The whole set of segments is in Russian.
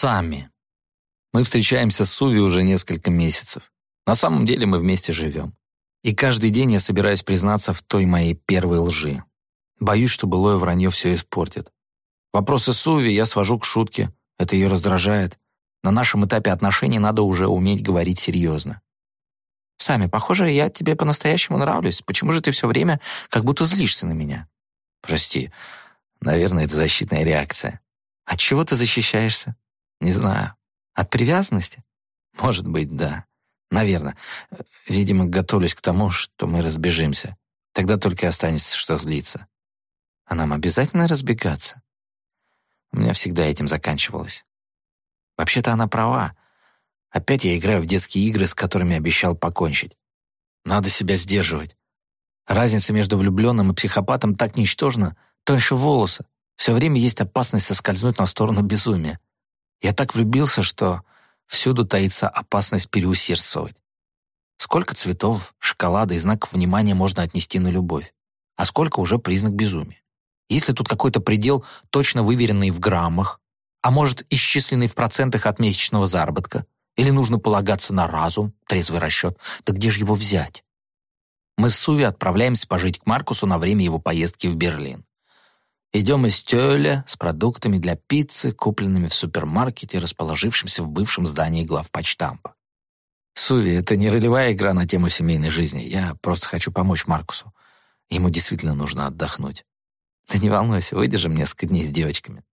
Сами. Мы встречаемся с Суви уже несколько месяцев. На самом деле мы вместе живем. И каждый день я собираюсь признаться в той моей первой лжи. Боюсь, что былое вранье все испортит. Вопросы Суви я свожу к шутке. Это ее раздражает. На нашем этапе отношений надо уже уметь говорить серьезно. «Сами, похоже, я тебе по-настоящему нравлюсь. Почему же ты все время как будто злишься на меня?» «Прости. Наверное, это защитная реакция». «От чего ты защищаешься?» «Не знаю. От привязанности?» «Может быть, да. Наверное. Видимо, готовлюсь к тому, что мы разбежимся. Тогда только останется, что злиться». «А нам обязательно разбегаться?» У меня всегда этим заканчивалось. Вообще-то она права. Опять я играю в детские игры, с которыми обещал покончить. Надо себя сдерживать. Разница между влюбленным и психопатом так ничтожна, тоньше волоса. Все время есть опасность соскользнуть на сторону безумия. Я так влюбился, что всюду таится опасность переусердствовать. Сколько цветов, шоколада и знаков внимания можно отнести на любовь? А сколько уже признак безумия? Если тут какой-то предел, точно выверенный в граммах, а может, исчисленный в процентах от месячного заработка, или нужно полагаться на разум, трезвый расчет, то где же его взять? Мы с Суви отправляемся пожить к Маркусу на время его поездки в Берлин. Идем из Тёля с продуктами для пиццы, купленными в супермаркете, расположившемся в бывшем здании главпочтампа. Суви, это не ролевая игра на тему семейной жизни. Я просто хочу помочь Маркусу. Ему действительно нужно отдохнуть. Да не волнуйся, выдержим несколько дней с девочками.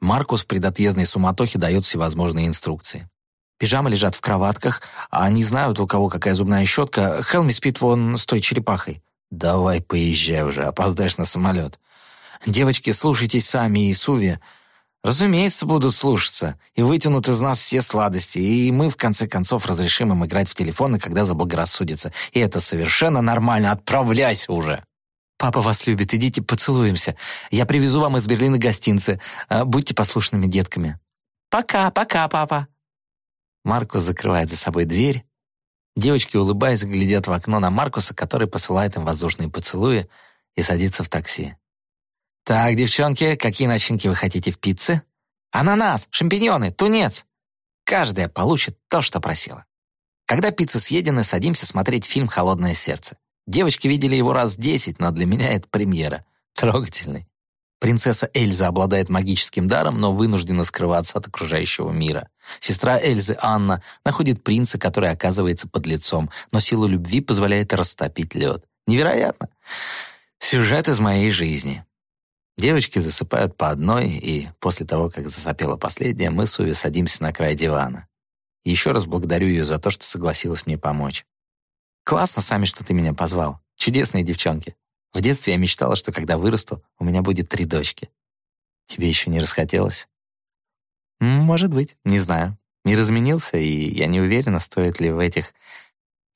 Маркус в предотъездной суматохе дает всевозможные инструкции. Пижамы лежат в кроватках, а они знают, у кого какая зубная щетка. Хелми спит вон с той черепахой. Давай поезжай уже, опоздаешь на самолет. Девочки, слушайтесь сами и Суви. Разумеется, будут слушаться и вытянут из нас все сладости, и мы, в конце концов, разрешим им играть в телефоны, когда заблагорассудится. И это совершенно нормально. Отправляйся уже!» «Папа вас любит, идите поцелуемся. Я привезу вам из Берлина гостинцы. А, будьте послушными детками». «Пока, пока, папа». Маркус закрывает за собой дверь. Девочки, улыбаясь, глядят в окно на Маркуса, который посылает им воздушные поцелуи и садится в такси. «Так, девчонки, какие начинки вы хотите в пицце?» «Ананас, шампиньоны, тунец». Каждая получит то, что просила. Когда пицца съедена, садимся смотреть фильм «Холодное сердце». Девочки видели его раз десять, но для меня это премьера. Трогательный. Принцесса Эльза обладает магическим даром, но вынуждена скрываться от окружающего мира. Сестра Эльзы, Анна, находит принца, который оказывается под лицом, но сила любви позволяет растопить лед. Невероятно. Сюжет из моей жизни. Девочки засыпают по одной, и после того, как засопела последняя, мы с Уви садимся на край дивана. Еще раз благодарю ее за то, что согласилась мне помочь. Классно сами, что ты меня позвал. Чудесные девчонки. В детстве я мечтала, что когда вырасту, у меня будет три дочки. Тебе еще не расхотелось? Может быть, не знаю. Не разменился, и я не уверена, стоит ли в этих...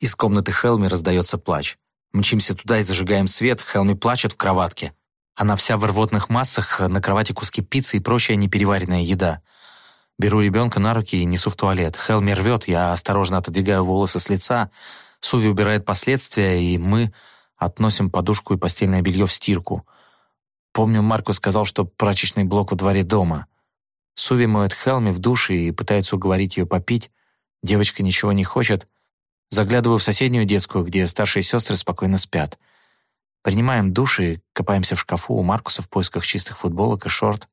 Из комнаты Хелми раздается плач. Мчимся туда и зажигаем свет, Хелми плачет в кроватке. Она вся в рвотных массах, на кровати куски пиццы и прочая непереваренная еда. Беру ребенка на руки и несу в туалет. Хелми рвет, я осторожно отодвигаю волосы с лица, Суви убирает последствия, и мы относим подушку и постельное белье в стирку. Помню, Марко сказал, что прачечный блок во дворе дома. Суви моет Хелми в душе и пытается уговорить ее попить. Девочка ничего не хочет. Заглядываю в соседнюю детскую, где старшие сестры спокойно спят. Принимаем душ и копаемся в шкафу у Маркуса в поисках чистых футболок и шорт.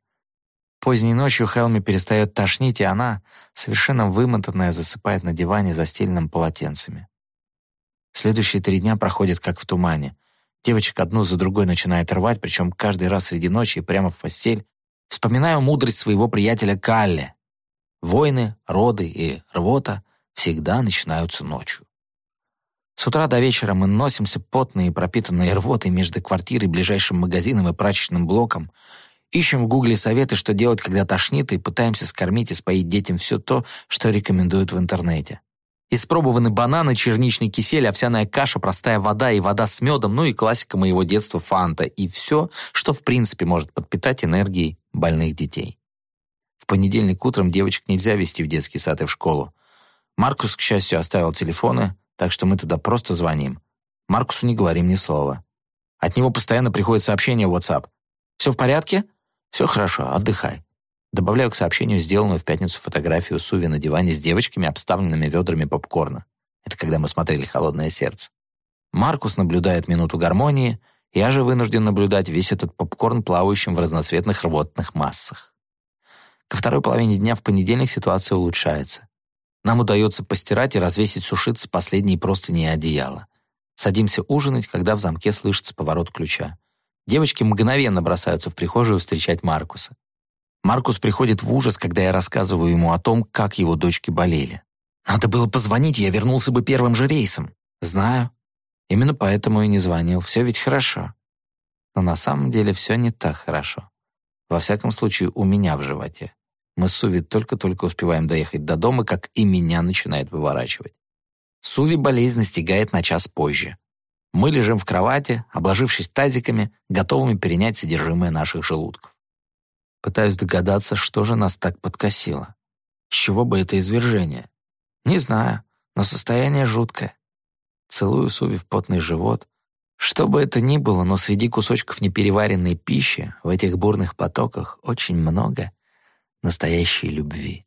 Поздней ночью Хелми перестает тошнить, и она, совершенно вымотанная, засыпает на диване, застеленном полотенцами. Следующие три дня проходят как в тумане. Девочек одну за другой начинает рвать, причем каждый раз среди ночи и прямо в постель. Вспоминаю мудрость своего приятеля Калли. Войны, роды и рвота всегда начинаются ночью. С утра до вечера мы носимся потные и пропитанные рвотой между квартирой, ближайшим магазином и прачечным блоком, ищем в гугле советы, что делать, когда тошнит, и пытаемся скормить и споить детям все то, что рекомендуют в интернете. Испробованы бананы, черничный кисель, овсяная каша, простая вода и вода с медом, ну и классика моего детства фанта. И все, что в принципе может подпитать энергией больных детей. В понедельник утром девочек нельзя вести в детский сад и в школу. Маркус, к счастью, оставил телефоны, так что мы туда просто звоним. Маркусу не говорим ни слова. От него постоянно приходят сообщения в WhatsApp. «Все в порядке?» «Все хорошо, отдыхай». Добавляю к сообщению сделанную в пятницу фотографию Суви на диване с девочками, обставленными ведрами попкорна. Это когда мы смотрели «Холодное сердце». Маркус наблюдает минуту гармонии, я же вынужден наблюдать весь этот попкорн, плавающим в разноцветных рвотных массах. Ко второй половине дня в понедельник ситуация улучшается. Нам удается постирать и развесить сушиться последние простыни и одеяла. Садимся ужинать, когда в замке слышится поворот ключа. Девочки мгновенно бросаются в прихожую встречать Маркуса. Маркус приходит в ужас, когда я рассказываю ему о том, как его дочки болели. «Надо было позвонить, я вернулся бы первым же рейсом». «Знаю. Именно поэтому и не звонил. Все ведь хорошо». Но на самом деле все не так хорошо. Во всяком случае, у меня в животе. Мы с Суви только-только успеваем доехать до дома, как и меня начинает выворачивать. Суви болезнь настигает на час позже. Мы лежим в кровати, обложившись тазиками, готовыми перенять содержимое наших желудков. Пытаюсь догадаться, что же нас так подкосило. С чего бы это извержение? Не знаю, но состояние жуткое. Целую Суви в потный живот. Что бы это ни было, но среди кусочков непереваренной пищи в этих бурных потоках очень много настоящей любви.